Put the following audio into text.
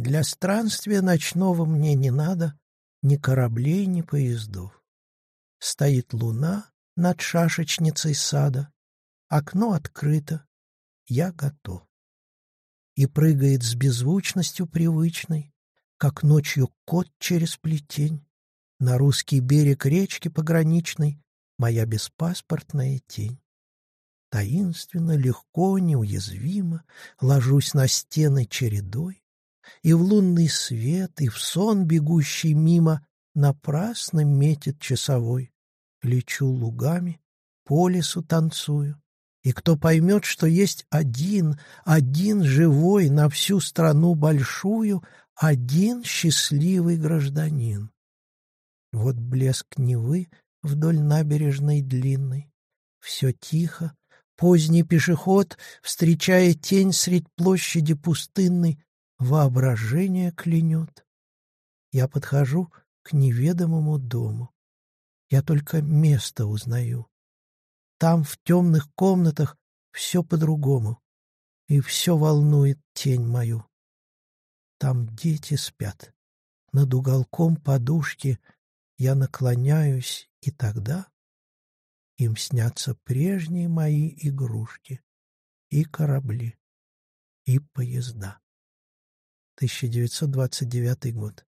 Для странствия ночного мне не надо ни кораблей, ни поездов. Стоит луна над шашечницей сада, окно открыто, я готов. И прыгает с беззвучностью привычной, как ночью кот через плетень, на русский берег речки пограничной моя беспаспортная тень. Таинственно, легко, неуязвимо ложусь на стены чередой, и в лунный свет, и в сон, бегущий мимо, напрасно метит часовой. Лечу лугами, по лесу танцую, и кто поймет, что есть один, один живой на всю страну большую, один счастливый гражданин. Вот блеск Невы вдоль набережной длинной. Все тихо, поздний пешеход, встречая тень средь площади пустынной, воображение клянет. Я подхожу к неведомому дому. Я только место узнаю. Там, в темных комнатах, все по-другому, и все волнует тень мою. Там дети спят. Над уголком подушки я наклоняюсь, и тогда им снятся прежние мои игрушки и корабли, и поезда. 1929 год.